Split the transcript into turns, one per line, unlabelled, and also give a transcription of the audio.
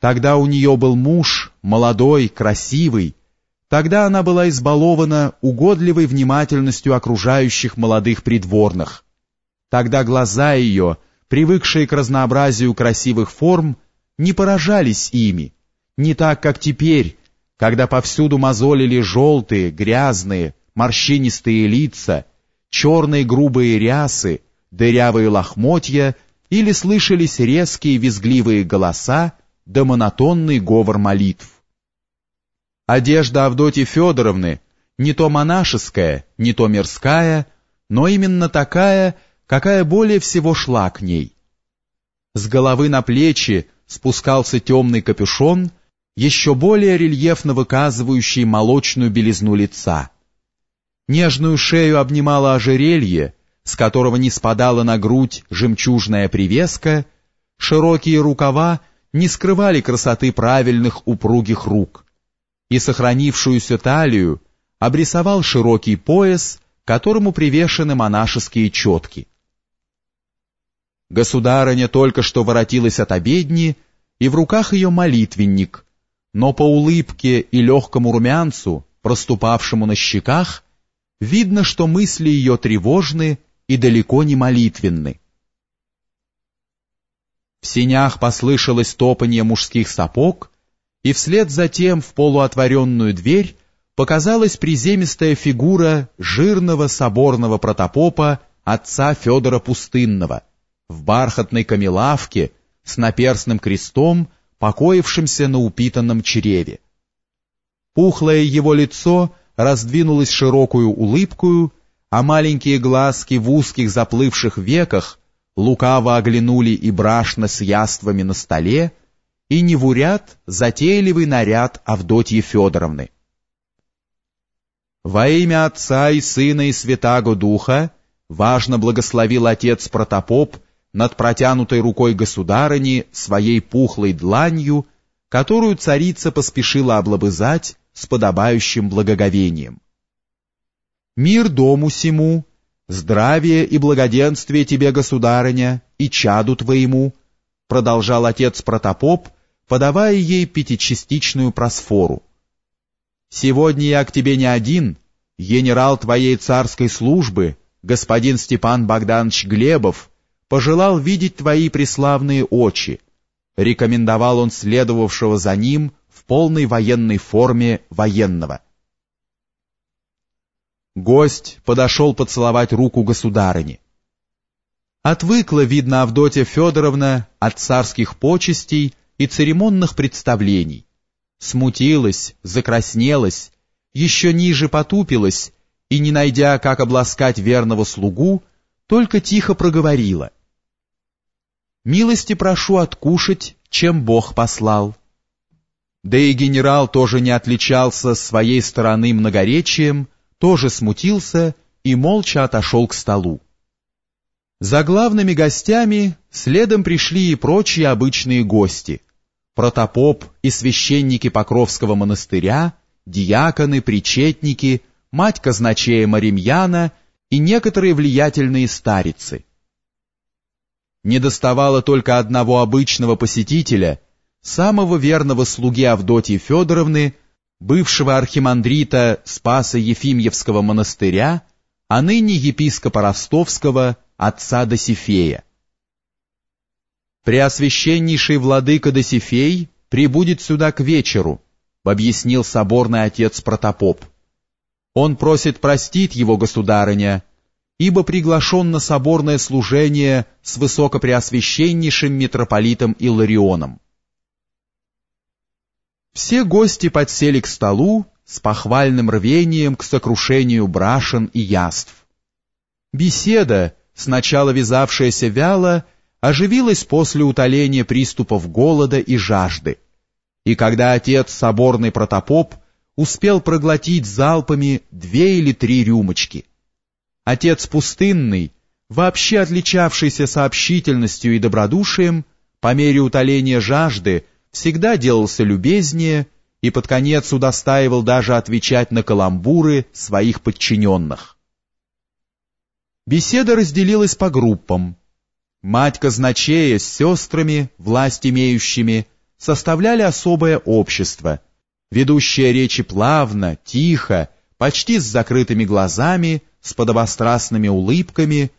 Тогда у нее был муж, молодой, красивый. Тогда она была избалована угодливой внимательностью окружающих молодых придворных. Тогда глаза ее, привыкшие к разнообразию красивых форм, не поражались ими, не так, как теперь, когда повсюду мозолили желтые, грязные, морщинистые лица, черные грубые рясы, дырявые лохмотья или слышались резкие визгливые голоса да монотонный говор молитв. Одежда Авдотьи Федоровны не то монашеская, не то мирская, но именно такая, какая более всего шла к ней. С головы на плечи спускался темный капюшон, еще более рельефно выказывающий молочную белизну лица. Нежную шею обнимало ожерелье, с которого не спадала на грудь жемчужная привеска, широкие рукава не скрывали красоты правильных упругих рук, и сохранившуюся талию обрисовал широкий пояс, которому привешены монашеские четки. Государыня только что воротилась от обедни, и в руках ее молитвенник, но по улыбке и легкому румянцу, проступавшему на щеках, видно, что мысли ее тревожны и далеко не молитвенны. В синях послышалось топанье мужских сапог, и вслед за тем в полуотворенную дверь показалась приземистая фигура жирного соборного протопопа отца Федора Пустынного в бархатной камелавке с наперстным крестом, покоившимся на упитанном чреве. Пухлое его лицо раздвинулось широкую улыбкою, а маленькие глазки в узких заплывших веках лукаво оглянули и брашно с яствами на столе, и не в уряд затейливый наряд Авдотьи Федоровны. Во имя Отца и Сына и Святаго Духа важно благословил отец Протопоп над протянутой рукой государыни своей пухлой дланью, которую царица поспешила облобызать с подобающим благоговением. «Мир дому сему!» «Здравие и благоденствие тебе, государыня, и чаду твоему», продолжал отец Протопоп, подавая ей пятичастичную просфору. «Сегодня я к тебе не один, генерал твоей царской службы, господин Степан Богданович Глебов, пожелал видеть твои преславные очи», рекомендовал он следовавшего за ним в полной военной форме военного. Гость подошел поцеловать руку государыни. Отвыкла, видно, Авдотья Федоровна от царских почестей и церемонных представлений. Смутилась, закраснелась, еще ниже потупилась и, не найдя, как обласкать верного слугу, только тихо проговорила. «Милости прошу откушать, чем Бог послал». Да и генерал тоже не отличался с своей стороны многоречием, тоже смутился и молча отошел к столу. За главными гостями следом пришли и прочие обычные гости. Протопоп и священники Покровского монастыря, диаконы, причетники, мать казначея Маримьяна и некоторые влиятельные старицы. Не доставало только одного обычного посетителя, самого верного слуги Авдотьи Федоровны, бывшего архимандрита Спаса Ефимьевского монастыря, а ныне епископа Ростовского отца Досифея. Преосвященнейший владыка Досифей прибудет сюда к вечеру, объяснил соборный отец Протопоп. Он просит простить его государыня, ибо приглашен на соборное служение с высокопреосвященнейшим митрополитом Иларионом. Все гости подсели к столу с похвальным рвением к сокрушению брашен и яств. Беседа, сначала вязавшаяся вяло, оживилась после утоления приступов голода и жажды. И когда отец соборный протопоп успел проглотить залпами две или три рюмочки. Отец пустынный, вообще отличавшийся сообщительностью и добродушием, по мере утоления жажды всегда делался любезнее и под конец удостаивал даже отвечать на каламбуры своих подчиненных. Беседа разделилась по группам. Мать казначея с сестрами, власть имеющими, составляли особое общество, ведущее речи плавно, тихо, почти с закрытыми глазами, с подобострастными улыбками,